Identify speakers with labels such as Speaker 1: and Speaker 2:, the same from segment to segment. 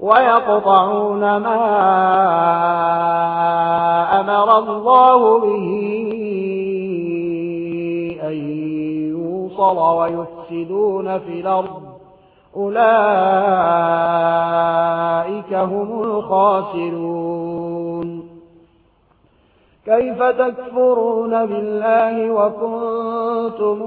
Speaker 1: ويقطعون ما أمر الله به أن يوصل ويفسدون في الأرض. أولئك هم الخاسرون. كيف تكفرون بالله وكنتمون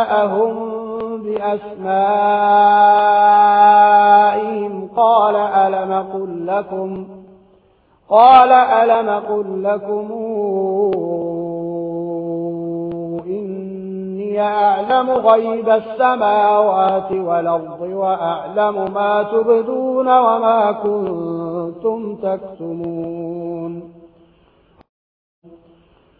Speaker 1: جاءهم بأسمائهم قال ألم قل لكم قال ألم قل لكم إني أعلم غيب السماوات والأرض وأعلم ما تبدون وما كنتم تكتمون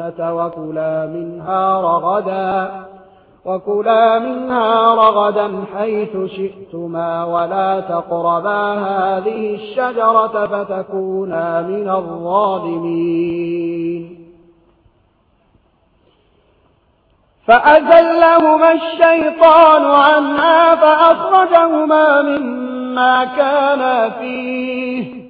Speaker 1: الجنة وكلا منها رغدا وكلا منها رغدا حيث شئتما ولا تقربا هذه الشجرة فتكونا من الظالمين. فأزلهما الشيطان عنها فأخرجهما مما كان فيه.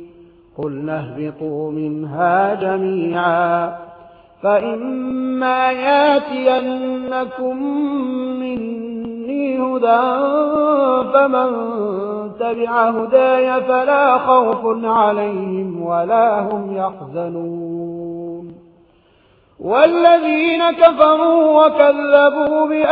Speaker 1: قلنا اهبطوا منها جميعا. فإما ياتينكم مني هدى فمن تبع هدايا فلا خوف عليهم ولا هم يحزنون. والذين كفروا وكذبوا بآيات